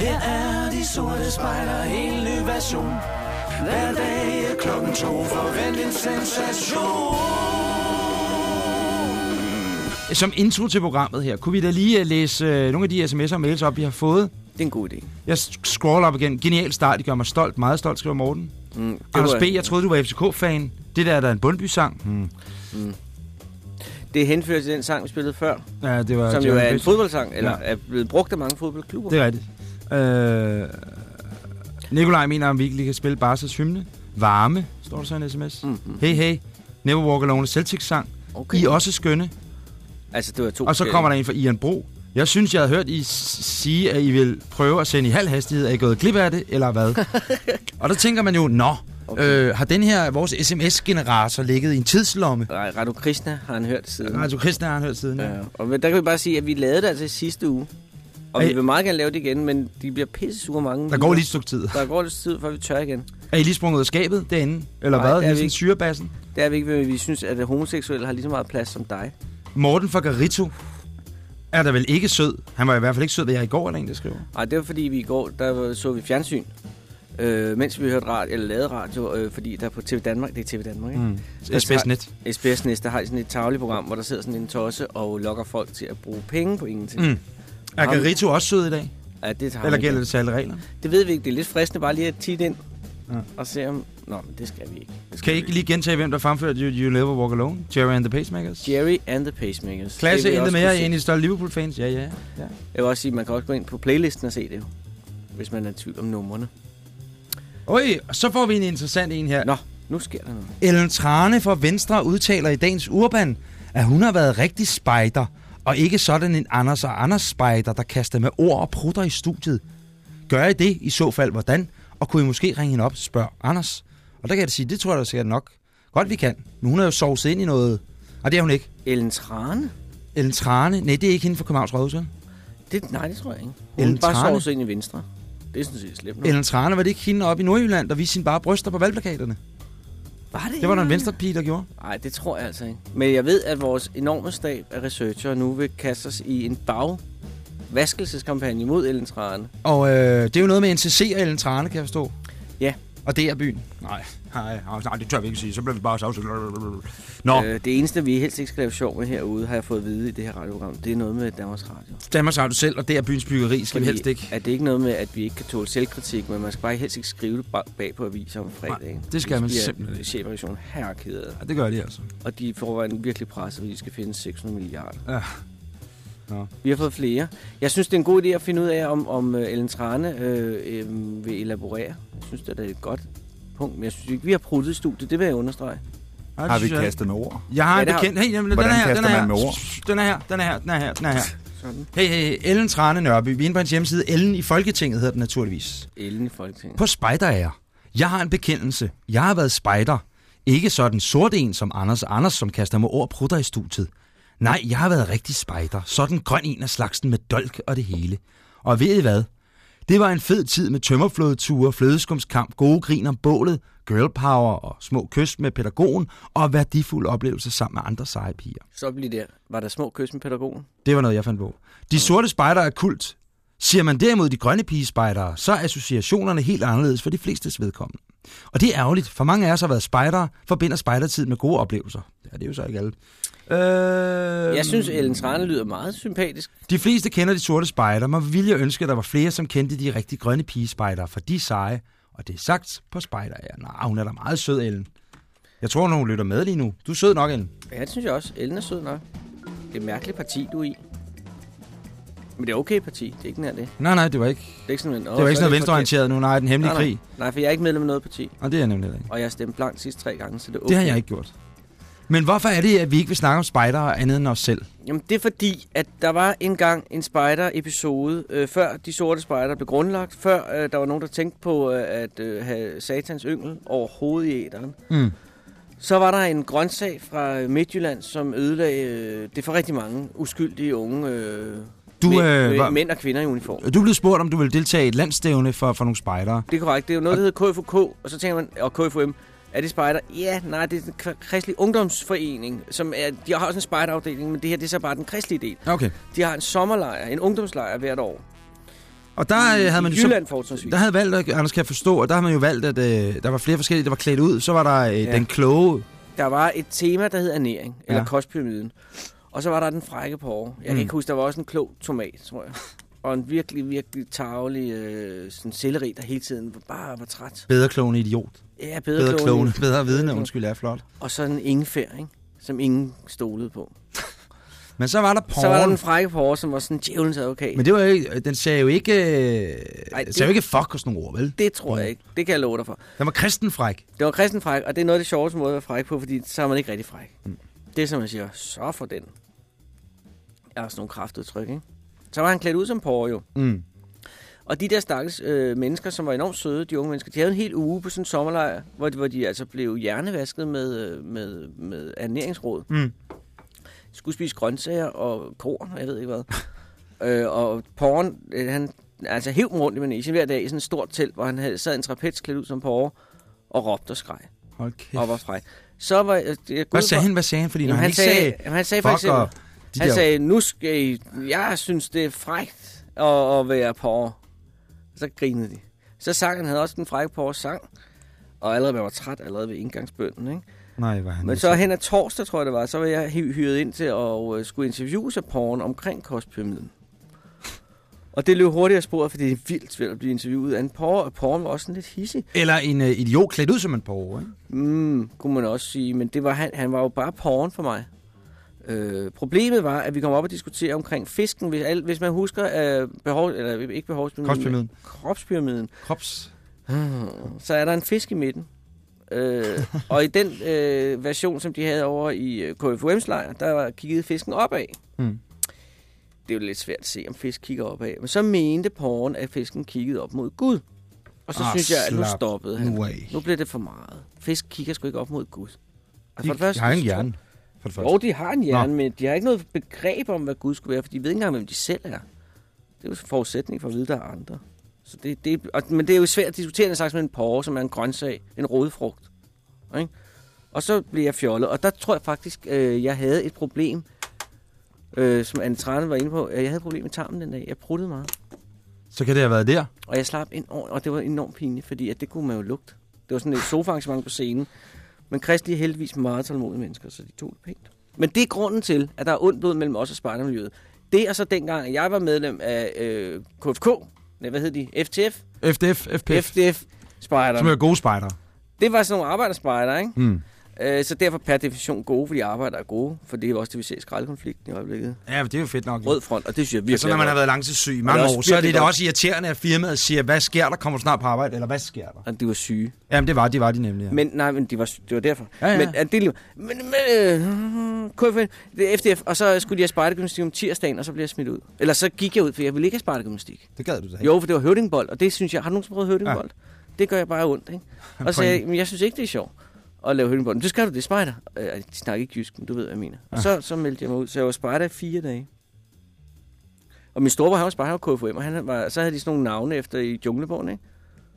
Her er de sorte spejder, en ny version. Hver dag er klokken to, forvent en sensation. Som intro til programmet her, kunne vi da lige øh, læse øh, nogle af de sms'er og mails op, vi har fået? Det er en god idé. Jeg scroller op igen. Genial start, det gør mig stolt. Meget stolt, skriver Morten. Mm, det Anders B., jeg troede, du var FCK-fan. Det der er da en Bundby-sang. Hmm. Det henfører til den sang, vi spillede før, Ja, det var som jo er en fodboldsang, eller Ja. er blevet brugt af mange fodboldklubber. Det er rigtigt. Øh, Nikolaj mener, om vi ikke lige kan spille Barca's hymne. Varme, står der så i en sms. Mm-hmm. Hey, hey. Never Walk Alone, Celtics-sang. Okay. I er også skønne. Altså, det var to Og så kommer der en fra Ian Bro. Jeg synes, jeg havde hørt I sige, at I vil prøve at sende i halv hastighed. Er I gået glip af det, eller hvad? og der tænker man jo, nå, Okay. øh, har den her, vores sms-generator, ligget i en tidslomme? Nej, Radio Krishna har han hørt siden. Radio Kristna har han hørt siden. Ja. Ja. Og der kan vi bare sige, at vi lavede det altså i sidste uge. Og vi vil meget gerne lave det igen, men de bliver pisse sure mange. Der går lige et stykke tid. Der går lidt tid, før vi tør igen. Er I lige sprunget ud af skabet derinde? Eller Nej, hvad? det er vi ikke. syrebassen? Det er vi ikke, men vi synes, at homoseksuelle har lige så meget plads som dig. Morten fra Garito er der vel ikke sød. Han var i hvert fald ikke sød, da jeg i går eller en, der skriver. Nej, det var fordi, vi i går, der så vi fjernsyn. Øh, mens vi hørte radio, eller lavede radio, øh, fordi der på TV Danmark, det er TV Danmark, ikke? Mm. SBS Net. SBS Næste har sådan et tagligt program, hvor der sidder sådan en tosse og lokker folk til at bruge penge på ingenting. Mm. Er Garito også sød i dag? Ja, det tager Eller gælder det alle reglerne? Det ved vi ikke. Det er lidt fristende bare lige at titte ind Ja. og se om... Nå, men det skal vi ikke. Det skal Kan I ikke lige gentage, hvem der fremførte You, you Never Walk Alone? Jerry and the Pacemakers? Jerry and the Pacemakers. Klasse Det vil jeg endte også med kunne jer, se. en af de stolte Liverpool-fans. Ja, ja, ja. Jeg vil også sige, at man kan også gå ind på playlisten og se det jo. Hvis man er i tvivl om numrene. Oj, så får vi en interessant en her. Nå, nu sker der noget. Ellen Trane fra Venstre udtaler i dagens Urban, at hun har været rigtig spejder, og ikke sådan en Anders og Anders spejder, der kaster med ord og prutter i studiet. Gør I det i så fald hvordan? Og kunne I måske ringe hende op og spørge Anders? Og der kan jeg da sige, det tror jeg da sikkert nok. Godt vi kan. Men hun er jo sovet ind i noget. Og det er hun ikke. Ellen Trane? Ellen Trane, nej, det er ikke hende fra Københavns Rådhus? Det, nej, det tror jeg ikke. Hun Ellen bare sover ind i venstre. Det er sådan set slemt. Ellen Trane, var det ikke hende oppe i Nordjylland, der viste sine bare bryster på valgplakaterne? Var det Det var der en venstre pige, der gjorde. Nej, det tror jeg altså ikke. Men jeg ved, at vores enorme stab af researcher nu vil kaste os i en bag vaskelseskampagne mod Ellen Trane. Og øh, det er jo noget med NCC og Ellen Trane, kan jeg forstå. Ja. Og det er byen. Nej, nej, nej, det tør vi ikke sige. Så bliver vi bare savset. Nå, øh. Det eneste, vi helst ikke skal lave sjov med herude, har jeg fået at vide i det her radioprogram, det er noget med Danmarks Radio. Danmarks Radio selv, og det er byens byggeri, skal vi helst ikke. At det ikke noget med, at vi ikke kan tåle selvkritik, men man skal bare helst ikke skrive det ba- bag på aviser om fredagen. det skal man simpelthen ikke. Chefredaktionen herkede Ja, det gør de altså. Og de får en virkelig pres, at vi skal finde 600 milliarder. Ja. Nå. Vi har fået flere. Jeg synes, det er en god idé at finde ud af, om, om øh, Ellen Trane øh, øh, vil elaborere. Jeg synes, det er et godt punkt, men jeg synes ikke, vi har pruttet i studiet. Det vil jeg understrege. Har vi jeg kastet med ord? Jeg har Ja, en bekendt. Hey, jamen, den er her, den kaster er her. man med ord? Den er her, den er her, den er her, den er her. Sådan. Hey, hey, Ellen Trane Nørby. Vi er inde på hans hjemmeside. Ellen i Folketinget hedder den naturligvis. Ellen i Folketinget. På spejderære. Jeg har en bekendelse. Jeg har været spejder. Ikke sådan sort en som Anders Anders, som kaster med ord prutter i studiet. Nej, jeg har været rigtig spejder. Sådan grøn en af slagsen med dolk og det hele. Og ved I hvad? Det var en fed tid med tømmerflådeture, flødeskumskamp, gode grin om bålet, girl power og små kys med pædagogen og værdifulde oplevelser sammen med andre seje piger. Så bliver der. Var der små kys med pædagogen? Det var noget, jeg fandt på. De sorte spejder er kult. Siger man derimod de grønne pigespejdere, så er associationerne helt anderledes for de flestes vedkommende. Og det er ærgerligt, for mange af os har været spejdere, forbinder spejdertid med gode oplevelser. Ja, det er jo så ikke alle. Øh, Jeg synes, Ellen Trane lyder meget sympatisk. De fleste kender de sorte spejder, men ville jeg ønske, at der var flere, som kendte de rigtig grønne pigespejdere, for de seje, og det er sagt på spejder. Ja, nej, hun er da meget sød, Ellen. Jeg tror, hun lytter med lige nu. Du er sød nok, Ellen. Ja, det synes jeg også. Ellen er sød nok. Det er et mærkeligt parti, du er i. Men det er okay parti. Det er ikke nær det. Nej, nej, det var ikke, Det er ikke sådan, det var ikke sådan noget venstreorienteret nu. Nej, den hemmelige Nej, nej. krig. Nej, for jeg er ikke medlem af noget parti. Og det er jeg nemlig ikke. Og jeg har stemt blankt sidste tre gange, så det er okay. Det har jeg ikke gjort. Men hvorfor er det, at vi ikke vil snakke om spejdere andet end os selv? Jamen, det er fordi, at der var engang en spider-episode, øh, før de sorte spejder blev grundlagt, før øh, der var nogen, der tænkte på øh, at øh, have satans yngel overhovedet i æderen. Mm. Så var der en grøntsag fra Midtjylland, som ødelagde øh, det for rigtig mange uskyldige unge øh, Du, mænd, øh, var- mænd og kvinder i uniform. Du blev spurgt, om du ville deltage i et landstævne for, for nogle spejdere. Det er korrekt. Det er jo noget, der hedder KFUK, og så tænker man, og KFUM, er det spejder? Ja, nej, det er den kr- kristelige ungdomsforening, som er, de har også en spejderafdeling, men det her det er så bare den kristelige del. Okay. De har en sommerlejr, en ungdomslejr hvert år. Og der øh, havde man jo så, Jylland fortrinsvis. der havde valgt, at, Anders kan jeg forstå, og der havde man jo valgt, at øh, der var flere forskellige, der var klædt ud. Så var der øh, Ja. den kloge, Der var et tema, der hed ernæring, eller ja. kostpyramiden. Og så var der den frække porre. Jeg kan Mm. ikke huske, der var også en klog tomat, tror jeg. Og en virkelig, virkelig tavlig øh, sådan selleri, der hele tiden bare var træt. bedre klogende idiot. Ja, bedre, Bedre klogende, bedre vidne, undskyld, er flot. Og så en ingefær, ikke? som ingen stolede på. Men så var der porn. Så var der den frække porre, som var sådan djævelens advokat. Men det var ikke, den sagde jo ikke, øh, Ej, den sagde jo det- ikke fuck og sådan nogle ord, vel? Det tror jeg ikke. Det kan jeg love dig for. Den var kristenfræk. Det var kristen fræk, og det er noget af det sjoveste måde at være fræk på, fordi så er man ikke rigtig fræk. Mm. Det er som man siger, så for den. Jeg har sådan nogle kraftudtryk, ikke? Så var han klædt ud som porre jo. Mm. Og de der stakkels øh, mennesker, som var enormt søde, de unge mennesker, de havde en hel uge på sådan en sommerlejr, hvor de, hvor de altså blev hjernevasket med, øh, med, med ernæringsråd. Mm. De skulle spise grøntsager og korn, og jeg ved ikke hvad. øh, og porren, øh, han altså hæv dem rundt i Manesien hver dag i sådan et stort telt, hvor han havde, sad en trapez klædt ud som porre og råbte og skreg Hold kæft. og var fræk. Så var jeg... jeg Hvad sagde han? Hvad sagde han? Fordi når han, han, ikke sagde, sagde, jamen, han sagde for eksempel, de han der... sagde, nu skal I, jeg synes, det er frækt at, at være porre. Så grinede de. Så sang han, havde også den frække porre sang, og allerede man var træt allerede ved indgangsbønden, ikke? Nej, var han Men så hen ad torsdag, tror jeg det var, så var jeg hy- hyret ind til at uh, skulle interviewe sig porren omkring kostpyramiden. Og det løb hurtigt af sporet, fordi det er vildt svært at blive interviewet af en porre, og porren var også sådan lidt hissig. Eller en uh, idiot klædt ud som en porre, ikke? Mm, kunne man også sige, men det var han, han var jo bare porren for mig. Øh, problemet var, at vi kom op og diskutere omkring fisken. Hvis, al, hvis man husker øh, behov, eller ikke behovspyramiden, Kropspyramiden. kropspyramiden, Krops. så er der en fisk i midten. Øh, og i den øh, version, som de havde over i øh, KFUM's lejr, der kigget fisken opad. Mm. Det er jo lidt svært at se, om fisk kigger opad. Men så mente porren, at fisken kiggede op mod Gud. Og så Ah, synes jeg, at nu stoppede han. Nu. Nu blev det for meget. Fisk kigger sgu ikke op mod Gud. Og De, de har ingen hjerne. For det første. Jo, de har en hjerne, men de har ikke noget begreb om, hvad Gud skulle være, for de ved ikke engang, hvem de selv er. Det er jo en forudsætning for at vide, der er andre. Så det, det, og, men det er jo svært at diskutere en slags med en porre, som er en grøntsag, en rodfrugt. Ikke? Og så blev jeg fjollet, og der tror jeg faktisk, øh, jeg havde et problem, øh, som Anne Trane var inde på. Jeg havde et problem med tarmen den dag. Jeg pruttede meget. Så kan det have været der. Og jeg slap ind, over- og det var enormt pinligt, fordi at det kunne man jo lugte. Det var sådan et sofaarrangement på scenen. Men Kristi er heldigvis meget tålmodige mennesker, så de tog det pænt. Men det er grunden til, at der er ondt blod mellem os og spejdermiljøet. Det er så dengang, at jeg var medlem af øh, KFK, nej, hvad hed de? FTF? FDF, FPF. FDF spejder. Som er gode spejdere. Det var sådan nogle arbejderspejder, ikke? Mm. Øh, så derfor per definition gode, fordi arbejder er gode. For det er også det, vi ser i skraldkonflikten i øjeblikket. Ja, det er jo fedt nok. Rød front, og det synes jeg virkelig Altså, når man har været langtidssyg i mange år, så er det da også irriterende, at firmaet siger, hvad sker der? Kommer du snart på arbejde? Eller hvad sker der? Og de var syge. Jamen, det var de, var de nemlig. Ja. Men nej, men de var, det var derfor. Ja, ja. Men, at det, men, men øh, KFN, det er FDF, og så skulle de have spejdergymnastik om tirsdagen, og så blev jeg smidt ud. Eller så gik jeg ud, for jeg ville ikke have spejdergymnastik. det gad du da ikke. Jo, for det var høvdingbold, og det synes jeg, har du nogensinde prøvet høvdingbold? Ja. Det gør jeg bare ondt, ikke? Og så sagde jeg, men jeg synes ikke, det er sjovt at lave. Men det skal du, det er spejder. Øh, de snakker ikke jysk, men du ved, hvad jeg mener. Og så, så meldte jeg mig ud, så jeg var spejder i fire dage. Og min storebror, han var spejder på KFUM, og han var, så havde de sådan nogle navne efter i junglebogen, ikke?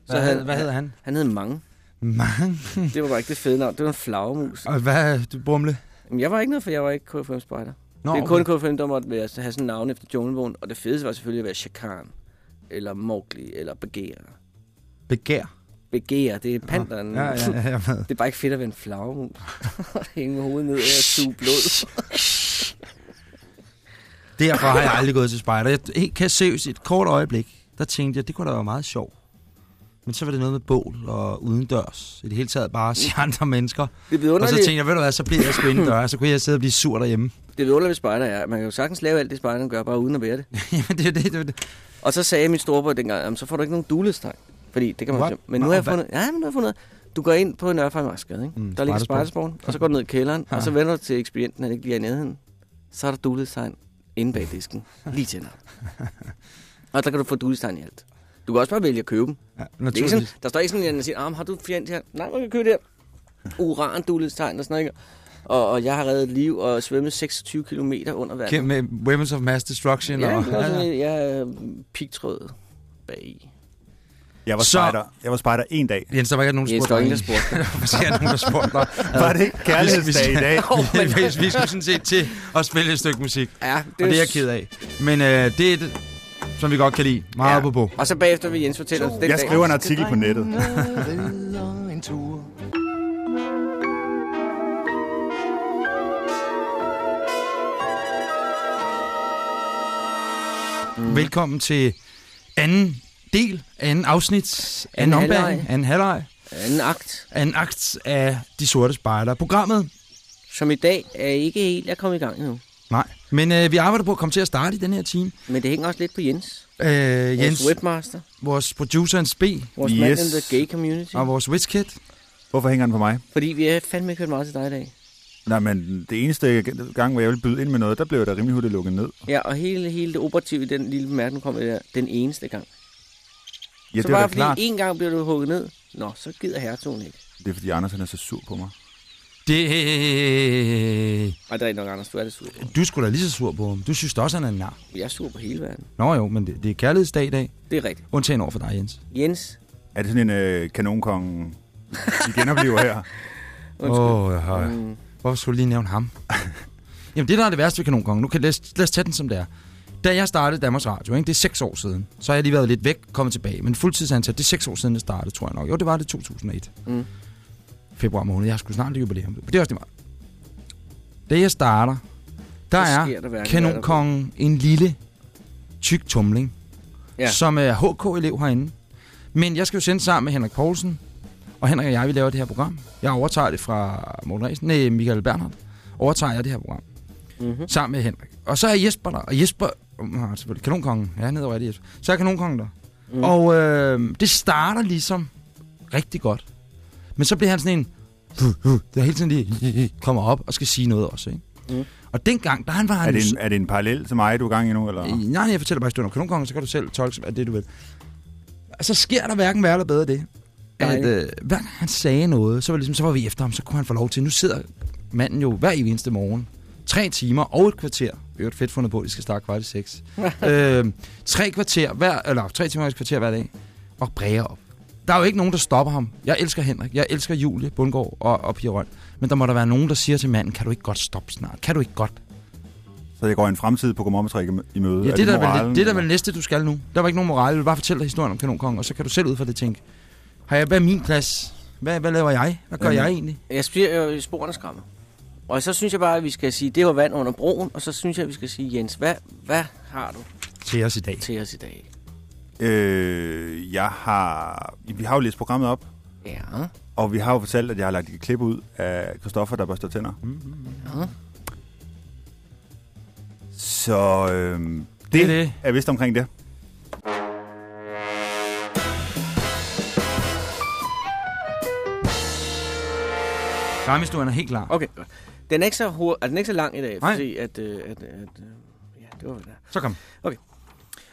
Så Hvad, havde, hvad hedder han? Han hed Mange. Mange. Det var bare ikke det fede navn. Det var en flagermus. Og hvad, du brumle? Jamen, jeg var ikke noget, for jeg var ikke KFM spejder. Nå, det er kun KFM, der måtte være, have sådan navn efter junglebogen. Og det fedeste var selvfølgelig at være Shakan, eller Mowgli, eller Begær. Begær. Begær, det er panderen. Ja, ja, ja, jeg ved. Det er bare ikke fedt at være en flagermus. Hænge med hovedet ned og suge blod. Derfor har jeg aldrig gået til spejder. Jeg, helt kan seriøst, et kort øjeblik, der tænkte jeg, det kunne da være meget sjovt. Men så var det noget med bål og udendørs. I det hele taget bare se andre mennesker. Det Og så tænkte jeg, ved du hvad, så bliver jeg sgu indendørs. Så kunne jeg sidde og blive sur derhjemme. det vidunderlige ved spejder er, at man kan jo sagtens lave alt det, spejderne gør, bare uden at være det. Jamen, det er det, det, er det. Og så sagde min storebror dengang, så får du ikke nogen duelestegn. Fordi det kan man What? Men nu har jeg fundet, ja, men nu har jeg fundet, du går ind på Nørrefejmarksgade, ikke? Mm, der ligger spejdersporen, og så går du ned i kælderen, Ja. og så vender du til ekspedienten, han ikke lige er i nærheden. Så er der duelestegn inde bag disken, lige til og der kan du få duelestegn i alt. Du kan også bare vælge at købe dem. Ja, Det er sådan, der står ikke sådan, at jeg siger, ah, har du fjend her? Nej, man kan købe det her. Uran duelestegn og sådan noget. ikke? Og, og jeg har reddet liv og svømmet 26 km under vandet. Med Weapons of Mass Destruction. Ja, og, det var sådan, jeg er pigtråd bag. Jeg var Så- spejder. Jeg var spejder en dag. Jens, der var ikke nogen, der Jens, spurgte der var ingen, der spurgte. Hvorfor nogen, der spurgte dig? Var det ikke kærlighedsdag i dag? vi, vi, vi skulle sådan set til at spille et stykke musik. Ja, Og det er jeg ked af. Men øh, det er det, som vi godt kan lide. Meget Ja. på på. Og så bagefter vil Jens fortælle os den Jeg dag. skriver en artikel på nettet. rider en tur. Mm. Velkommen til anden del, anden afsnit, anden, Anden ombæring, halvleg. anden halvleg, Anden akt, anden akt af De Sorte Spejder. Programmet, som i dag er ikke helt er kommet i gang endnu. nej. Men øh, vi arbejder på at komme til at starte i den her time. Men det hænger også lidt på Jens. Øh, Jens, Vores webmaster. vores producer and B, Vores Yes. yes. man in the gay community. og vores WizKid. Hvorfor hænger den på mig? Fordi vi har fandme ikke hørt meget til dig i dag. Nej, men det eneste gang, hvor jeg ville byde ind med noget, der blev der rimelig hurtigt lukket ned. Ja, og hele, hele det operative i den lille bemærkning kom der den eneste gang. Ja, så det bare fordi klart. en gang bliver du hugget ned, nå, så gider hertugen ikke. Det er fordi Anders han er så sur på mig. Det, Og der er nok Anders, du er det sur på. du skulle da lige så sur på ham. Du synes da også, han er en nar. Jeg er sur på hele verden. Nå jo, men det, det er kærlighedsdag i dag. Det er rigtigt. Undtagen over for dig, Jens. Jens, Er det sådan en øh, kanonkonge, vi genoplever her? undskyld. Åh, oh, ja. Mm, Hvorfor skulle du lige nævne ham? Jamen, det der er det værste ved Kanonkongen, nu kan lad, lad os tage den som det er. Da jeg startede Danmarks Radio, ikke? det er seks år siden, så har jeg lige været lidt væk, kommet tilbage. Men fuldtidsansat, det er seks år siden, det startede, tror jeg nok. Jo, det var det 2001. Mm. Februar måned. Jeg skulle snart lige jubilæum. Men det er også det meget. Da jeg starter, der er der Kanonkongen en lille, tyk tumling, ja. som er HK-elev herinde. Men jeg skal jo sende sammen med Henrik Poulsen, og Henrik og jeg, vi laver det her program. Jeg overtager det fra Morten Ræsen, nej, Michael Bernhardt. Overtager jeg det her program Mm-hmm. sammen med Henrik. Og så er Jesper der, og Jesper, uh, selvfølgelig, kanonkongen, ja, nede over det Jesper. Så er kanonkongen der. Mm. Og øh, det starter ligesom rigtig godt. Men så bliver han sådan en, der hele tiden lige kommer op og skal sige noget også, ikke? Mm. Og dengang, der han var han Er det, en, er det en parallel til mig, du er i gang i nu? Eller? Nej, nej, jeg fortæller bare historien om kanonkongen, så kan du selv tolke som- af det, du vil. Så sker der hverken værre eller bedre det. At, Nej. øh, hver gang han sagde noget, så var, ligesom, så var vi efter ham, så kunne han få lov til. Nu sidder manden jo hver eneste morgen. Tre timer og et kvarter. Det er jo et fedt fundet på, at de skal starte kvart i seks. øh, tre kvarter hver, eller tre timer og et kvarter hver dag. Og bræger op. Der er jo ikke nogen, der stopper ham. Jeg elsker Henrik. Jeg elsker Julie Bundgaard og, og Pia Røn. Men der må der være nogen, der siger til manden, kan du ikke godt stoppe snart? Kan du ikke godt? Så jeg går en fremtid på Godmorgentræk i møde. Ja, det, er der moralen, vel, det er der eller? vel næste, du skal nu. Der var ikke nogen moral. Jeg vil bare fortælle dig historien om Kanonkongen, og så kan du selv ud fra det tænke, har jeg, hvad er min plads? Hvad, hvad laver jeg? Hvad gør Jamen. jeg egentlig? Jeg jo i sporene skræmmer. Og så synes jeg bare, at vi skal sige, det var vand under broen, og så synes jeg, at vi skal sige, Jens, hvad, hvad har du Til os i dag. til os i dag? Øh, jeg har... Vi har jo læst programmet op, Ja, og vi har jo fortalt, at jeg har lagt et klip ud af Christoffer, der børster tænder. ja. Så øh, det, Det er det. er vist omkring det. Ramhistorien er helt klar. Okay, godt. Den er ikke så, hurtig, er den ikke så lang i dag, Nej. fordi at, øh, at, at, øh, ja, det var det der. Så kom. Okay.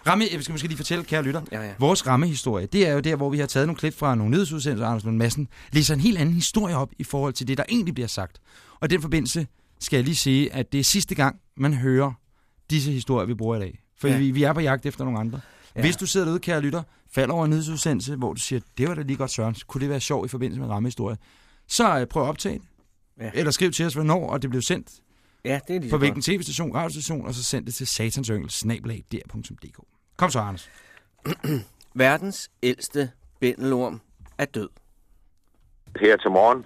Ramme, jeg skal måske lige fortælle, kære lytter. Ja, ja. Vores rammehistorie, det er jo der, hvor vi har taget nogle klip fra nogle nyhedsudsendelser, Anders Lund Madsen læser en helt anden historie op i forhold til det, der egentlig bliver sagt. Og i den forbindelse skal jeg lige sige, at det er sidste gang, man hører disse historier, vi bruger i dag. For Ja. vi, vi er på jagt efter nogle andre. Ja. Hvis du sidder derude, kære lytter, falder over en nyhedsudsendelse, hvor du siger, det var da lige godt, Søren, kunne det være sjovt i forbindelse med rammehistorie, så øh, prøv at optage det. Ja. Eller skriv til os, hvornår, og det blev sendt Ja, det er lige på hvilken tv-station, radiostation, og så send det til satansyngel, snabelag.dk. Kom så, Anders. Verdens ældste bændelorm er død. her til morgen,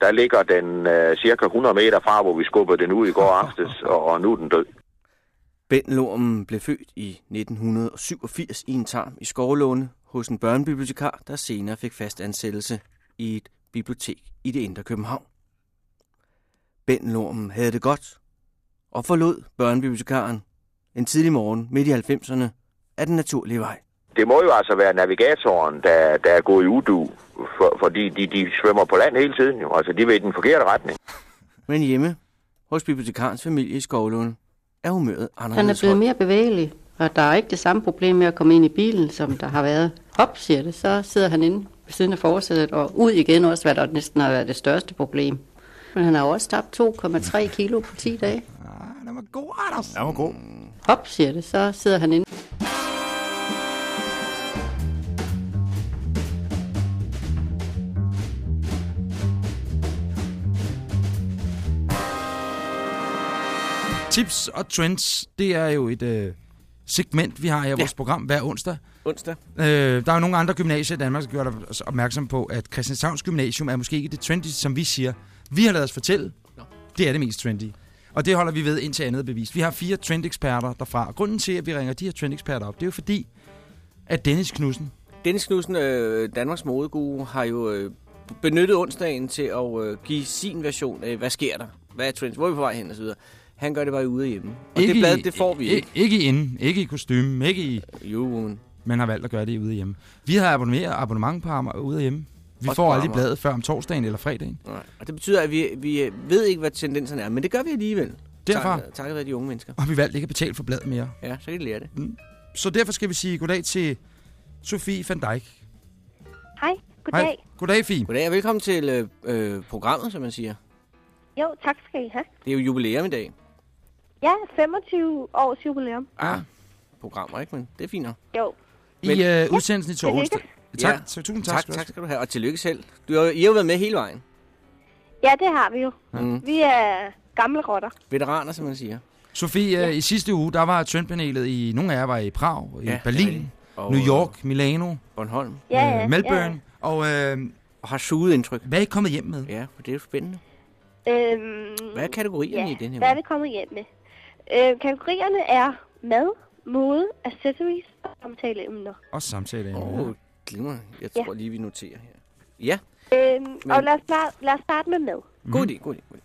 der ligger den øh, cirka 100 meter fra, hvor vi skubbede den ud i går aftes, og, og nu er den død. Bændelormen blev født i 1987 i en tarm i Skovlåne hos en børnebibliotekar, der senere fik fast ansættelse i et bibliotek i det indre København. Bændelormen havde det godt og forlod børnebibliotekaren en tidlig morgen midt i 90'erne af den naturlige vej. Det må jo altså være navigatoren, der, der er gået i udu, for, fordi de, de svømmer på land hele tiden. Jo. Altså, de vil i den forkerte retning. Men hjemme hos bibliotekarens familie i Skovlåne er humøret Han er anderledes blevet mere bevægelig, og der er ikke det samme problem med at komme ind i bilen, som der har været. Hop, siger det, så sidder han inde ved siden af forsædet, og ud igen også, hvad der næsten har været det største problem. Men han har også tabt 2,3 kilo på 10 dage. Ah, den var god, Anders. Den var god. Hop, siger det, så sidder han inde. Tips og trends, det er jo et, øh, segment, vi har i Ja. vores program hver onsdag. Onsdag. Øh, der er jo nogle andre gymnasier i Danmark, der gør os opmærksom på, at Christianshavns Gymnasium er måske ikke det trendy, som vi siger. Vi har lavet os fortælle, det er det mest trendy. Og det holder vi ved indtil andet bevist. Vi har fire trendeksperter derfra. Og grunden til, at vi ringer de her trendeksperter op, det er jo fordi, at Dennis Knudsen, Dennis Knudsen, øh, Danmarks modeguru, har jo øh, benyttet onsdagen til at øh, give sin version af, hvad sker der? Hvad er trends? Hvor er vi på vej hen? Og så videre. Han gør det bare ude hjemme. Og det blad, det får vi ikke. Ikke i inden, ikke i kostume, ikke i... Jo, men Man har valgt at gøre det ude hjemme. Vi har abonnement, abonnement på ham ude hjemme. Vi får aldrig bladet før om torsdagen eller fredagen. nej. Og det betyder, at vi, vi øh, ved ikke, hvad tendenserne er, men det gør vi alligevel. Derfor. Tak, takket være de unge mennesker. Og vi valgte ikke at betale for bladet mere. Ja, så kan de lære det. Så derfor skal vi sige goddag til Sofie van Dijk. Hej, goddag. Hej. Goddag, Fie. Goddag og velkommen til øh, øh, programmet, som man siger. Jo, tak skal I have. Det er jo jubilæum i dag. Ja, 25 års jubilæum. Ah, programmer, ikke? Men det er fint nok. Jo, I Men- øh, udsendelsen i torsdag. Tak, Ja. så tusind tak. Tak, skal du tak have. skal du have. Og tillykke selv. Du har, I har jo været med hele vejen. ja, det har vi jo. Mm. Vi er gamle rotter. Veteraner, som man siger. Sofie, øh, i sidste uge, der var trendpanelet i... Nogle af jer var i Prag, i Ja, er Berlin. Og, New York, Milano, Bornholm. Ja, ja, øh, Melbourne. Og øh, Og har suget indtryk. hvad er I kommet hjem med? Ja, for det er jo spændende. Ja. Øhm, Hvad er kategorierne ja, i den her hvad er vi kommet hjem med? Øh, kategorierne er mad, mode, accessories og samtaleemner. Og samtale. Åh, Oh. Glimrende. Jeg Ja. tror lige, vi noterer her. Ja, Øhm, Men- Og lad os, starte, lad os starte med mad. god idé, god idé. God idé.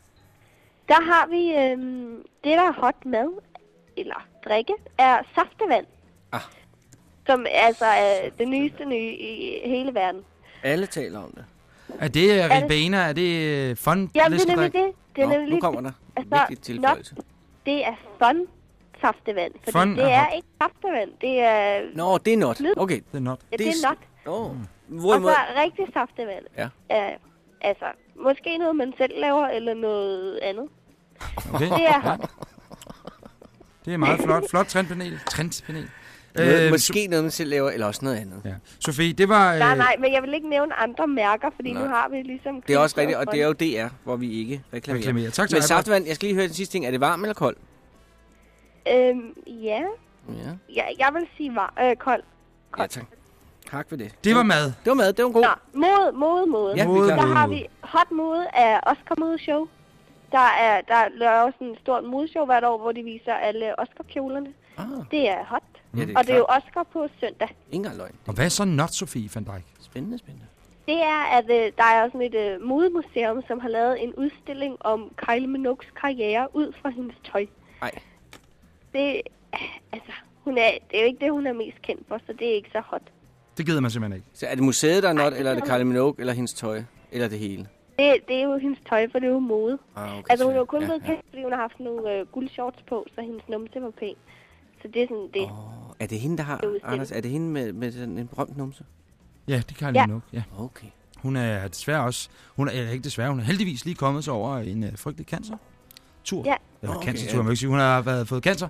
Der har vi øhm, det, der er hot mad, eller drikke, er saftevand. Ah. Som altså er det nyeste nye i hele verden. Alle taler om det. Er det det- Ribena? Er det uh, fun Jamen, det er nemlig det. Det er Nå, nemlig nu kommer der Altså, vigtigt tilføjelse. Det er fun saftevand. Fordi Fun det er er hot. ikke saftevand. Det er... Nå, det er not. Okay. Det er not. Ja, det det er er not. Åh. Og Hvorimod... så rigtig saftevand. Ja. Er, altså, måske noget, man selv laver, eller noget andet. Okay. Det er hot. Det er meget flot. Flot trendpanel. Trendpanel. Øh, måske noget, man selv laver, eller også noget andet. Ja. Sofie, det var... Øh, Nej, nej, men jeg vil ikke nævne andre mærker, fordi Nej. nu har vi ligesom... Det er også rigtigt, og det er jo DR, hvor vi ikke reklamerer. reklamerer. Tak til Men saftvand, jeg skal lige høre den sidste ting. Er det varmt eller koldt? Øhm, ja. Ja, ja. Jeg vil sige var, øh, kold. ja tak. Tak for det. Det var mad. Det var mad, det var god. Nå, mode, mode, mode. Ja, er Mode. Der mode. har vi Hot Mode af Oscar Mode Show. Der er der laver sådan et stort modeshow hvert år, hvor de viser alle Oscar-kjolerne. Ah, Det er hot. ja, det er Og det er jo klart. Oscar på søndag. Engang løgn. Og hvad er så not, Sofie van Dijk? Spændende, spændende. Det er, at øh, der er sådan et øh, modemuseum, som har lavet en udstilling om Kylie Minogues karriere ud fra hendes tøj. Ej, Det, altså, hun er, det er jo ikke det, hun er mest kendt for, så det er ikke så hot. Det gider man simpelthen ikke. så er det museet, der er not, Ej, eller er det Kylie Minogue, eller hendes tøj? Eller det hele? Det, det er jo hendes tøj, for det er jo mode. Ah, okay, Altså, hun er jo kun ja, blevet ja. kendt, fordi hun har haft nogle øh, guldshorts på, så hendes numse var pæn. Så det er sådan det. Åh, er det hende, der har... Det er. Anders, er det hende med, med sådan en berømt numse? Ja, det kan jeg lige Ja. nok. Ja. Okay. Hun er desværre også... Hun er ikke desværre, hun er heldigvis lige kommet sig over en uh, frygtelig cancer. Tur. Ja. Eller Okay, cancer-tur, ja. man ikke sige. Hun har været, fået cancer.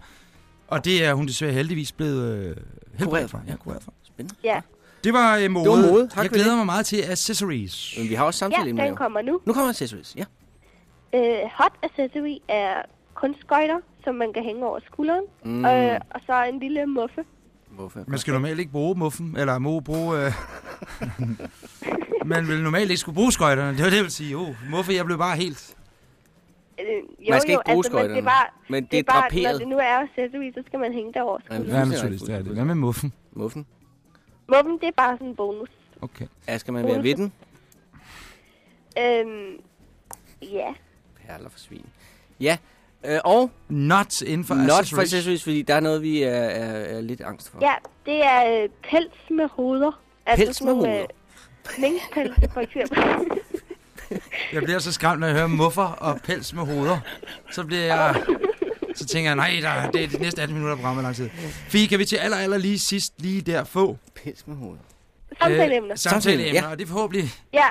Og det er hun desværre heldigvis blevet øh, helbredt fra. Ja, kureret for. Spændende. Ja, Det var øh, mode. Det var mode. Tak jeg glæder det. mig meget til accessories. Men vi har også ja samtale med den kommer nu. Nu kommer accessories, ja. Øh, hot accessory er kunstskøjter, som man kan hænge over skulderen. Mm, Øh, og så en lille muffe. hvorfor? Man skal normalt ikke bruge muffen, eller må bruge... Øh, man vil normalt ikke skulle bruge skøjterne. Det var det, jeg vil sige. Oh, muffe, jeg blev bare helt... Øh, jo, Man skal jo, ikke bruge altså, men det er skøjterne, bare, Men det, det er er bare, draperet. når det nu er accessory, så skal man hænge det over skulderen. Ja, Ja, naturligvis, det er det. Hvad med muffen? Muffen. Muffen, det er bare sådan en bonus. Okay. Ja, skal man være ved den? Øhm, ja. Perler for svin. Ja, øh, og Not inden for not for accessories. accessories, fordi der er noget, vi er, er, er lidt angst for. Ja, det er øh, pels med hoveder. Pels med hoveder? Øh, minkpelse, for eksempel. Jeg bliver så skræmt, når jeg hører muffer og pels med hoveder. Så bliver jeg... Så tænker jeg, nej, der, det er de næste 18 minutter, programmet er lang tid. Fie, kan vi til aller, aller lige sidst lige der få Pels med hovedet. Samtaleemner. øh, samtaleemner, Ja. og det er forhåbentlig... Ja,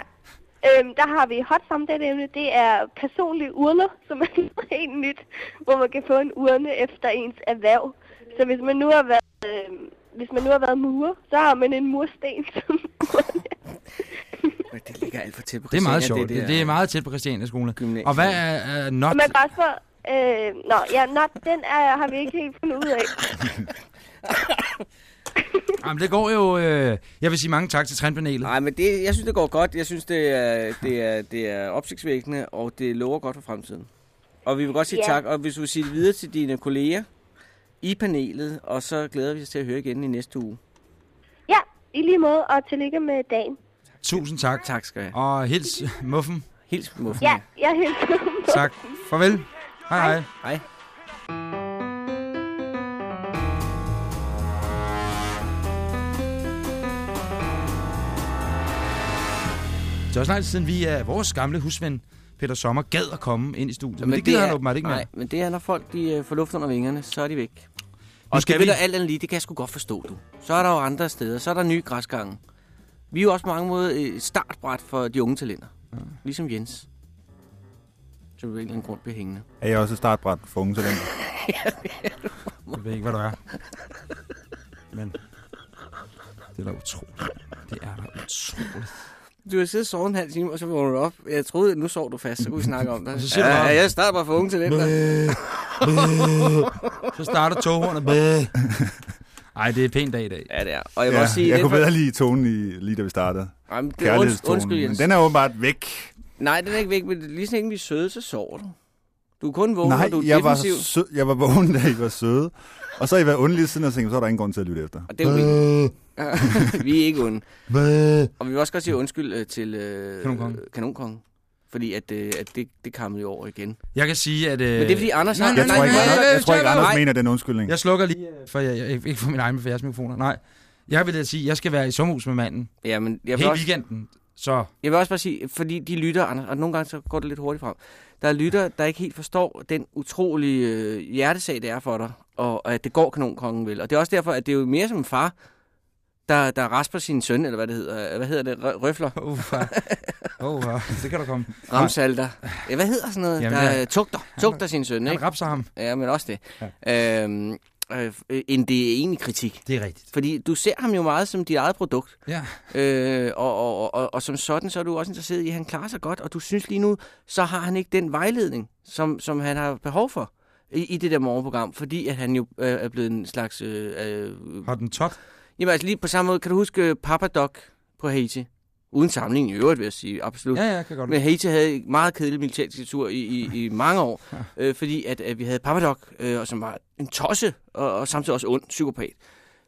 øhm, der har vi hot samtaleemne. Det er personlige urner, som er noget helt nyt, hvor man kan få en urne efter ens erhverv. Så hvis man nu har været, øhm, hvis man nu har været murer, så har man en mursten som urne. Det ligger alt for tæt på Det er meget Christiania, sjovt. Det, det, er meget tæt på Christiania skole. Gymnasium. Og hvad er, er not? Og man kan også få... Øh, nå, ja, not, den er, har vi ikke helt fundet ud af. Jamen, det går jo... Øh, jeg vil sige mange tak til trendpanelet. Nej, men det, jeg synes, det går godt. Jeg synes, det er, det er, det er opsigtsvækkende, og det lover godt for fremtiden. Og vi vil godt sige Ja. tak, og hvis du vil sige det videre til dine kolleger i panelet, og så glæder vi os til at høre igen i næste uge. Ja, i lige måde, og tillykke med dagen. Tusind tak. Tak skal jeg. Og hils Muffen. Hils muffen. Ja, jeg hilser. Tak. Farvel. Hej hej. Hej. Det er også lang tid siden, vi er vores gamle husven, Peter Sommer, gad at komme ind i studiet. Men, det gider han åbenbart ikke mere. Nej, men det er, når folk de, øh, får luft under vingerne, så er de væk. Og skal vi... alt andet lige, det kan jeg sgu godt forstå, du. Så er der jo andre steder, så er der nye græsgange. Vi er jo også på mange måder et startbræt for de unge talenter. Ja. Ligesom Jens. Som af en eller anden grund bliver hængende. Er jeg også et startbræt for unge talenter? Jeg ved ikke, hvad du er. Men det er da utroligt. Det er da utroligt. Du har siddet og sovet en halv time, og så vågner du op. Jeg troede, at nu sov du fast, så kunne vi snakke om det. Så siger du ja, bare- jeg starter bare for unge talenter. Så starter toghornet. Ej, det er en pæn dag i dag. Ja, det er. Og jeg vil Ja, også sige... jeg det er kunne for- bedre lide tonen, i, lige da vi startede. Ej, men det er und, Kærlighedstonen. undskyld, Men Jens. den er åbenbart væk. Nej, den er ikke væk, men lige så længe vi er søde, så sover du. Du er kun vågen, Nej, når du er jeg var, defensiv. sø- jeg var vågen, da I var søde. Og så har I været ondelige siden, og tænkte, så er der ingen grund til at lytte efter. Og det er jo ikke. vi er ikke onde. Og vi vil også godt sige undskyld øh, til øh, Kanonkongen. Kanonkongen. Fordi at, øh, at det, det kammede jo over igen. Jeg kan sige, at... Øh... Men det er fordi Anders har... Nej, Jeg nej, tror ikke, nej, Anders, nej, jeg tror ikke, nej, Anders mener den undskyldning. Jeg slukker lige, øh, for jeg, jeg, ikke for min egen med jeres mikrofoner. Nej. Jeg vil da sige, at jeg skal være i sommerhus med manden. Ja, men jeg Hele også, weekenden. Så jeg vil også bare sige, fordi de lytter, Anders, og nogle gange så går det lidt hurtigt frem. Der er lytter, der ikke helt forstår den utrolige øh, hjertesag, det er for dig, og, og at det går kanonkongen vil. Og det er også derfor, at det er jo mere som en far, der, der rasper sin søn, eller hvad det hedder. Hvad hedder det? Rø- Røfler? Ufa. Oh, det kan der komme. Ramsalter. Ja, hvad hedder sådan noget? Jamen, der ja. tugter. Tugter sin søn, Han ikke? rapser ham. Ja, men også det. Ja. Øhm, øh, øh, end det er egentlig kritik. Det er rigtigt. Fordi du ser ham jo meget som dit eget produkt. Ja. Øh, og, og, og, og som sådan, så er du også interesseret i, at han klarer sig godt. Og du synes lige nu, så har han ikke den vejledning, som, som han har behov for i, i det der morgenprogram. Fordi at han jo øh, er blevet en slags... Øh, øh, Har den tot? jamen altså lige på samme måde, kan du huske Papa Doc på Haiti? Uden sammenligning i øvrigt, vil jeg sige. Absolut. Ja, ja, kan godt. Men Haiti havde en meget kedelig militærdiktatur i, i, i mange år, øh, fordi at, at vi havde Papadok, øh, som var en tosse, og, og samtidig også ond psykopat.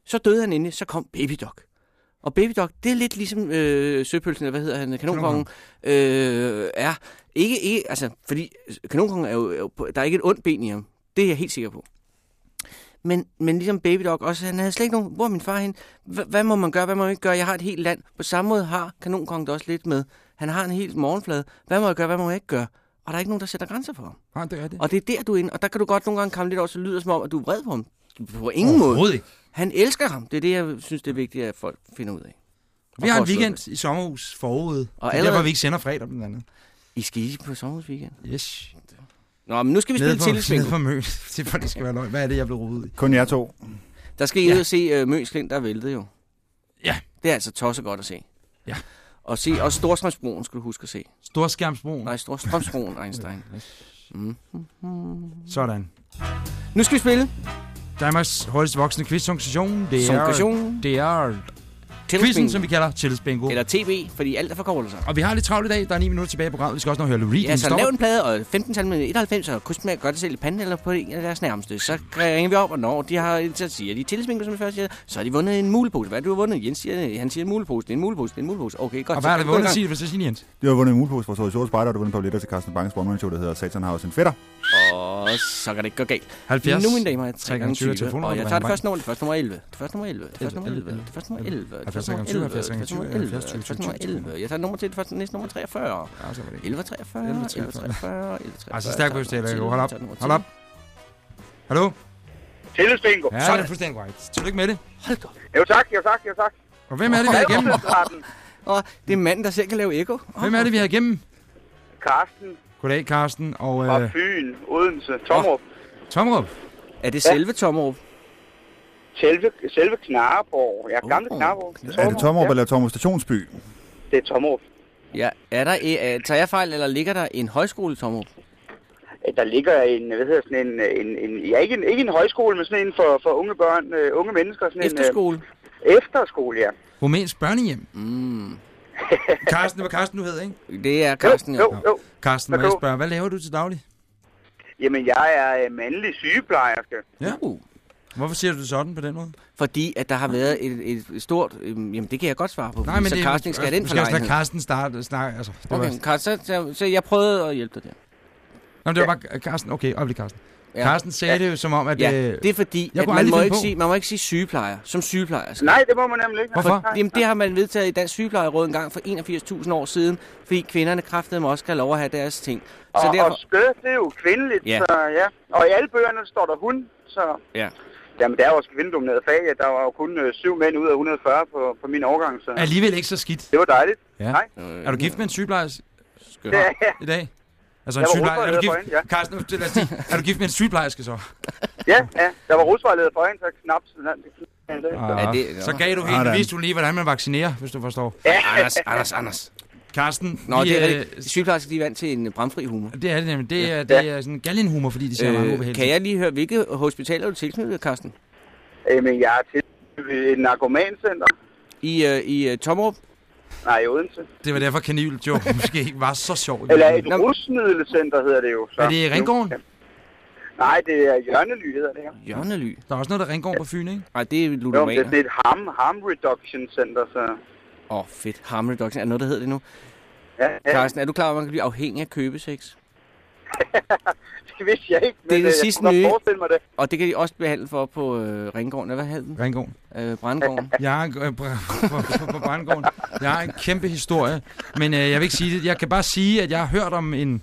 Så døde han endelig, så kom Babydoc. Og Babydoc, det er lidt ligesom øh, søpølsen, eller hvad hedder han, kanonkongen, øh, er. Ikke, ikke, altså, fordi kanonkongen er jo, er jo, der er ikke et ondt ben i ham. Det er jeg helt sikker på. Men, men ligesom Babydoc også, han havde slet ikke nogen, hvor er min far hen? H- hvad må man gøre, hvad må man ikke gøre? Jeg har et helt land. På samme måde har kanonkongen det også lidt med. Han har en helt morgenflade. Hvad må jeg gøre, hvad må jeg ikke gøre? Og der er ikke nogen, der sætter grænser for ham. Ja, det er det. Og det er der, du er inde. Og der kan du godt nogle gange komme lidt over, så lyder det som om, at du er vred på ham. På ingen måde. Han elsker ham. Det er det, jeg synes, det er vigtigt, at folk finder ud af. Vi har en weekend i sommerhus forude. Og det er allerede- derfor, vi ikke sender fredag blandt andet. I skal I på sommerhusweekend? Yes. Nå, men nu skal vi spille på, nede tillidsbingo. på mø. Det er for, det skal være løgn. Hvad er det, jeg blev rodet ud i? Kun jer to. Der skal I ud og se uh, Møns Klint, der er væltet jo. Ja. Det er altså tosset godt at se. Ja. Og se også Storstrømsbroen, skal du huske at se. Storskærmsbroen. Nej, Storstrømsbroen, Einstein. Mm. Sådan. Nu skal vi spille Danmarks hurtigst voksende quizorganisation. Det er, det er quizzen, som vi kalder Tillidsbingo. Eller TB, fordi alt er forkortelser. Og vi har lidt travlt i dag. Der er 9 minutter tilbage i programmet. Vi skal også nå høre Lou Reed. Ja, så lav en plade, og 15 tal med 91, og kryds med at gøre det selv i panden eller på en af deres nærmeste. Så ringer vi op, og når de har til at sige, at de er tillidsbingo, som jeg først siger, så har de vundet en mulepose. Hvad er det, du har vundet? Jens siger, han siger en mulepose, det er en mulepose, det er en mulepose. Okay, godt. Og hvad er så det, vi vundet sige det, hvis det siger Jens? Du har vundet en mulepose for Sorte Spejder, og du har vundet pavletter til Carsten Banges Bornmann-show, der hedder Satan House en fætter. Og så kan det ikke gå galt. 70. Nu, mine damer, er 3 3 gange 20 20, telefonnummer, og jeg tager det første nummer, det første nummer 11. Det første nummer 11, det første nummer 11, det første nummer 11, det første nummer 11, det første nummer 11, det første nummer 11. Jeg tager nummer til det første næste nummer 43. Ja, så var det ikke. 11, 43, 11, 43, 11, 43. Ej, så stærkt behøves det heller ikke. Hold op. Hold op. Hallo? Tillidsbingo. Ja, det er fuldstændig korrekt. Tillykke med det. Hold da. op. Jo tak, jo tak, jo tak. Og hvem er det, vi har igennem? Og det er manden, der selv kan lave ekko. Hvem er det, vi har igennem? Karsten Goddag, Karsten. Og fra øh, Fyn, Odense, Tomrup. Tomrup. Er det selve Tommerup? Selve, selve Knarreborg. Ja, gamle Åh, Knarreborg. Er det Tomrup Ja, eller Tomrup Stationsby? det er Tomrup. Ja, er der, øh, tager jeg fejl, eller ligger der en højskole i Tommerup? at der ligger en, hvad hedder sådan en, en, en ja, ikke en, ikke en højskole, men sådan en for, for unge børn, øh, unge mennesker. Sådan Efterskole. En, øh, efterskole, ja. Rumænsk børnehjem. Mm. Karsten, det var Karsten, du hed, ikke? Det er Carsten, ja. Jo, jo. Karsten, må jeg spørge, hvad laver du til daglig? Jamen, jeg er øh, mandlig sygeplejerske. Ja. Uh. Hvorfor siger du det sådan på den måde? Fordi at der har været et, et stort... Øhm, jamen, det kan jeg godt svare på. Nej, men så det Carsten skal have den skal også lade forlegenhed. Karsten starte snakke. Altså, det Okay, var, Carsten, så, så, jeg prøvede at hjælpe dig der. Nå, det var bare Karsten. Okay, op lige Karsten. Ja. Karsten sagde det jo som om, at... Ja, øh, det er fordi, jeg at man må, ikke på. sige, man må ikke sige sygeplejer som sygeplejerske. Nej, det må man nemlig ikke. Hvorfor? Nej, Jamen, det har man vedtaget i Dansk Sygeplejeråd en gang for 81.000 år siden, fordi kvinderne kraftedeme også skal have lov at have deres ting. Så og, derfor, og skød, det er jo kvindeligt, Ja. så ja. Og i alle bøgerne står der hun, så... Ja. Jamen, der er jo også kvindedomineret fag. Der var jo kun øh, syv mænd ud af 140 på, på min årgang, så Alligevel ikke så skidt. det var dejligt. Ja. Nej. Er du gift med en sygeplejerske. Ja, ja. i dag? Altså Jeg en var sygeplejerske. Er du gift? for hende, ja. Karsten, lad os sige, er du gift med en sygeplejerske så? ja, ja. Der var rusvareleder for hende, så. Ja, det, så. Ja, det- så gav du Ah, helt da. bevidst, du lige, hvordan man vaccinerer, hvis du forstår. Anders, Anders, Anders. Karsten, Nå, vi, det er øh. Sygeplejersker, de er vant til en bramfri humor. det er det nemlig. Det er, det er sådan galgenhumor, fordi de ser meget Øh, ubehageligt. kan jeg lige høre, hvilke hospitaler er du tilknyttet, Carsten? Øh, men jeg er til et narkomancenter. I, øh, i uh, Tommerup? Nej, i Odense. Det var derfor, kanil joke måske ikke var så sjov. Eller et Nå, rusmiddelcenter hedder det jo. Så. Er det i Ringgården? Nej, det er Jørnely, hedder det her. Jørnely. Der er også noget, der ringgår på Fyn, ikke? Nej, det er Jo, men det er ludomaner. sådan et harm, harm reduction center, så... Åh, oh, fedt. Harm reduction. Er der noget, der hedder det nu? Ja, ja. Carsten, er du klar over, at man kan blive afhængig af købesex? det vidste jeg ikke, men Det er det øh, jeg sidste kunne nye. forestille mig det. Og det kan de også behandle for på øh, Ringgården. Hvad hed den? Ringgården. Øh, Brandgården. Jeg har en, øh, på, på, på Brandgården. Jeg har en kæmpe historie, men øh, jeg vil ikke sige det. Jeg kan bare sige, at jeg har hørt om en,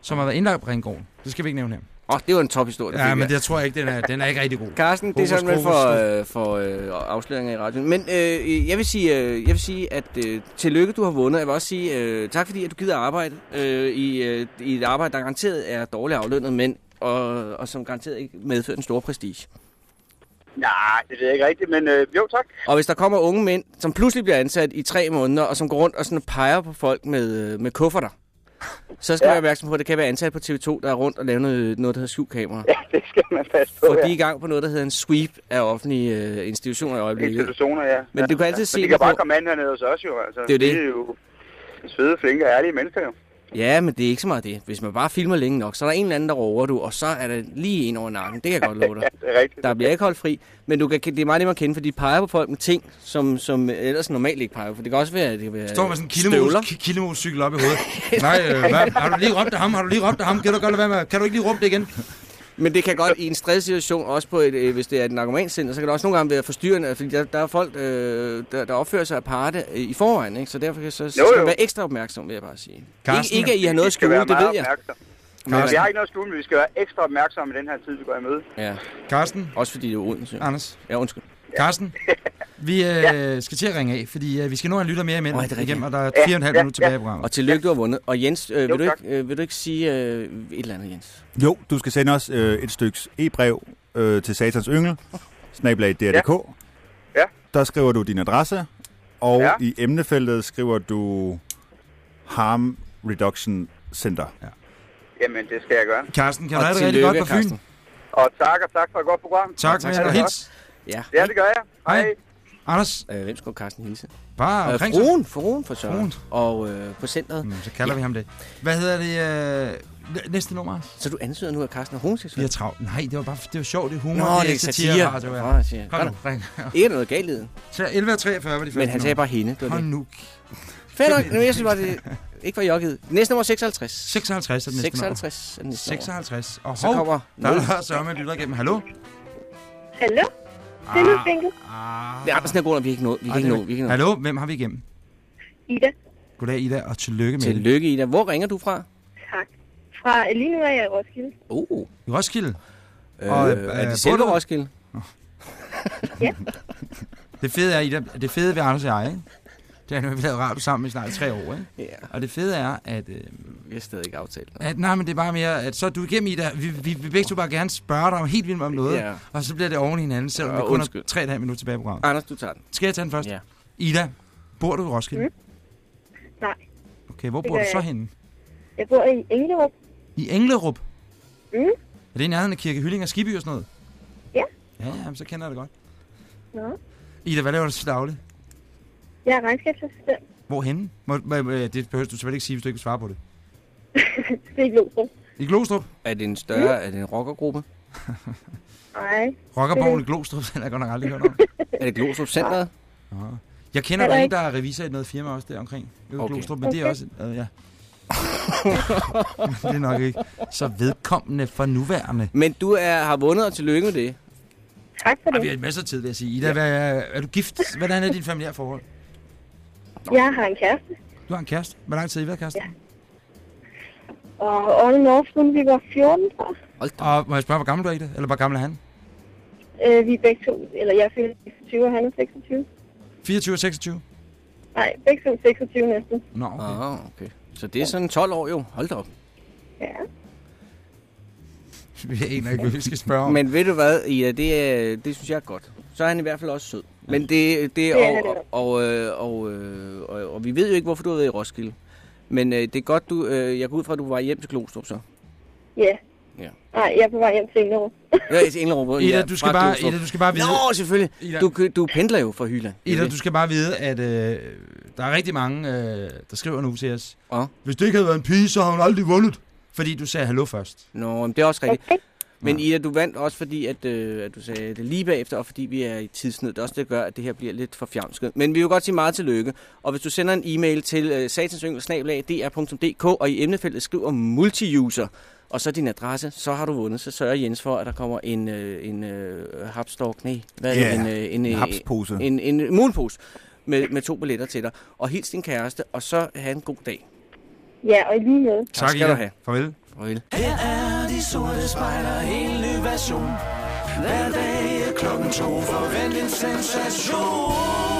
som har været indlagt på Ringgården. Det skal vi ikke nævne her. Åh, oh, det var en tophistorie. Ja, men det tror jeg ikke, den er, den er ikke rigtig god. Carsten, det er simpelthen for, øh, for øh, afsløringer i radioen. Men øh, jeg, vil sige, øh, jeg vil sige, at øh, tillykke, du har vundet. Jeg vil også sige øh, tak, fordi at du gider arbejde øh, i, øh, i et arbejde, der garanteret er dårligt aflønnet, men og, og som garanteret ikke medfører en stor prestige. Nej, det ved jeg ikke rigtigt, men øh, jo tak. Og hvis der kommer unge mænd, som pludselig bliver ansat i tre måneder, og som går rundt og sådan peger på folk med, øh, med kufferter, så skal ja. Man være opmærksom på, at det kan være ansat på TV2, der er rundt og laver noget, noget der hedder skjulkamera. Ja, det skal man passe på, For de er ja. i gang på noget, der hedder en sweep af offentlige øh, institutioner i øjeblikket. Institutioner, ja. Men ja. du kan altid ja. se Men de det kan bare på- komme hernede hos os jo, altså. Det er jo det. De er jo svede, flinke og ærlige mennesker jo. Ja, men det er ikke så meget det. Hvis man bare filmer længe nok, så er der en eller anden, der råber du, og så er der lige en over nakken. Det kan jeg godt love dig. Ja, det er rigtigt. Der bliver ikke holdt fri, men du kan, det er meget nemmere at kende, for de peger på folk med ting, som, som ellers normalt ikke peger på. For det kan også være, at det kan være Står med sådan en støvler. kilemos, kilemos-cykel op i hovedet. Nej, øh, hvad? har du lige råbt af ham? Har du lige råbt af ham? Kan du, godt lade være med? kan du ikke lige råbe det igen? Men det kan godt i en stresssituation, også på et, øh, hvis det er et narkomancenter, så kan det også nogle gange være forstyrrende, fordi der, der er folk, øh, der, der opfører sig aparte øh, i forvejen, ikke? så derfor kan, så, så Jo, skal jo. man være ekstra opmærksom, vil jeg bare sige. Carsten, ikke, ikke, at I har noget at skal skjule, det ved jeg. Men vi har ikke noget at skjule, men vi skal være ekstra opmærksomme i den her tid, vi går i møde. Ja, Karsten, også fordi det er Odense. Anders, Ja, undskyld. Karsten, vi øh, skal til at ringe af, fordi øh, vi skal nå en lytter mere imellem er rigtigt. igennem, og der er Ja, fire og en halv ja, minut tilbage i ja. programmet. Og tillykke, du har vundet. Og Jens, øh, vil, Jo, du tak. ikke, øh, vil du ikke sige øh, et eller andet, Jens? Jo, du skal sende os øh, et stykke e-brev øh, til satans yngel, snabelag DRDK. Ja. Der skriver du din adresse, og Ja. i emnefeltet skriver du Harm Reduction Center. Jamen, det skal jeg gøre. Karsten, kan du Og have det rigtig godt på Fyn? Og tak, og tak for et godt program. Tak, tak tak skal og du hils. Ja. Ja, det gør jeg. Hej. Hej. Anders, Øh, hvem skulle Carsten hilse? bare Øh, omkring sig. fruen, fruen for Søren. Fruen. Og øh, på centret. Mm, Så kalder vi ham det. Hvad hedder det? Øh, næ- næste nummer, Anders? Så du ansøger nu, at Carsten er Vi homoseksuel? har travlt. Nej, det var bare det var sjovt, det er humor. Nå, det er ikke satire. radio, ja. Nå, jeg siger. Kom nu, ring. Ikke noget galt i det. Så 11 og 43 var de første Men han sagde bare hende. Det var Hold det. nu. Fedt nok. Nu, jeg synes bare, det ikke var jokket. Næste nummer 56. 56 er det næste 56 er det næste nummer. 56. Og Så hov, kommer der er der så med lytter igennem. Hallo? Hallo? Det er nu Finkel. Ah. Det er Andersen er god, vi kan ikke nå. Vi kan ikke nå. Vi kan ikke nå. Hallo, hvem har vi igennem? Ida. Goddag, Ida, og tillykke med det. Tillykke, Ida. Hvor ringer du fra? Tak. Fra lige nu er jeg i Roskilde. Uh. I Roskilde. Øh, Og, er øh, det bor selve Roskilde? Det fede er, Ida, det fede ved Anders og jeg, ikke? Det er, nu har vi lavet radio sammen i snart tre år, ikke? Ja. Og det fede er, at, øh, Vi har stadig ikke aftalt noget. at... Nej, men det er bare mere, at så er du igennem, Ida. Vi, vi, vi begge to bare gerne spørge dig om helt vildt om noget. Ja. Og så bliver det oven i hinanden, selvom Ja, vi kun undskyld. har tre halvt minutter tilbage på programmet. Anders, du tager den. Skal jeg tage den først? Ja. Ida, bor du i Roskilde? Mm. Nej, Okay, hvor Det bor du så jeg henne? jeg bor i Englerup. I Englerup? Mm. Er det i nærheden af Kirke Hylling og Skiby og sådan noget? Ja. Ja, jamen, så kender jeg det godt. Nå. Ida, hvad laver du til daglig? Jeg er regnskabsassistent. Hvorhenne? Må, må, må, det behøver du selvfølgelig ikke sige, hvis du ikke vil svare på det. Det er ikke Glostrup. I Glostrup? Er det en større, er det en rockergruppe? Nej. Rockerborgen i Glostrup, den har jeg godt nok aldrig hørt om. Er det Glostrup Centeret? Nå. Jeg kender der en, ikke. der er revisor i noget firma også der omkring. Okay. Okay. Glostrup, men det er Okay. også... Øh, ja. det er nok ikke så vedkommende for nuværende. Men du er, har vundet, og tillykke med det. Tak for Ej, vi det. har en masse tid, vil jeg sige. Ida, hvad, er, er du gift? Hvordan er dit familiære forhold? Jeg har en kæreste. Du har en kæreste. Hvor lang tid har I været kæreste? Ja. Og on and off, siden vi var 14, tror jeg. Og må jeg spørge, hvor gammel du er, Ida? Eller hvor gammel er han? Øh, vi er begge to, eller jeg er fyldt 26, og han er 26. 24 og 26? Nej, begge to 26 næsten. Nå, okay. Ah, okay. Så det er sådan 12 år jo. Hold da op. Ja. Vi aner ikke, hvad vi skal spørge om. Men ved du hvad, Ida, det, er, det synes jeg er godt. Så er han i hvert fald også sød. Men det, det, Det er og, og, og, øh, og, øh, og, og, vi ved jo ikke, hvorfor du har været i Roskilde. Men øh, det er godt, du, øh, jeg går ud fra, at du var hjem til Glostrup så. Ja. Ja. Nej, jeg er på vej hjem til Engerup. Ja, til Englerup. Ida, du skal, bare. Ida, du skal bare vide... Nå, selvfølgelig. Ida, Du, du pendler jo fra Hyland. Ida, du skal bare vide, at øh, der er rigtig mange, øh, der skriver nu til os. Ja. Hvis det ikke havde været en pige, så har hun aldrig vundet. Fordi du sagde hallo først. Nå, men det er også rigtigt. Okay. Men Ida, du vandt også fordi, at, øh, at du sagde det lige bagefter, og fordi vi er i tidsnød. Det er også det, gør, at det her bliver lidt for fjamsket. Men vi vil godt sige meget tillykke. Og hvis du sender en e-mail til øh, satansyngel.dr.dk og i emnefeltet skriver multi-user, og så din adresse, så har du vundet. Så sørger Jens for, at der kommer en, øh, en øh, hapstok, nej, hvad er det? En, øh, en, En øh, hapspose. en, en mulpose med, med to billetter til dig. Og hils din kæreste, og så have en god dag. Ja, og i lige med. Tak skal Ida. du have. Farvel. Farvel. Her er de sorte spejder, en ny version. Hver dag er klokken to, forvent en sensation.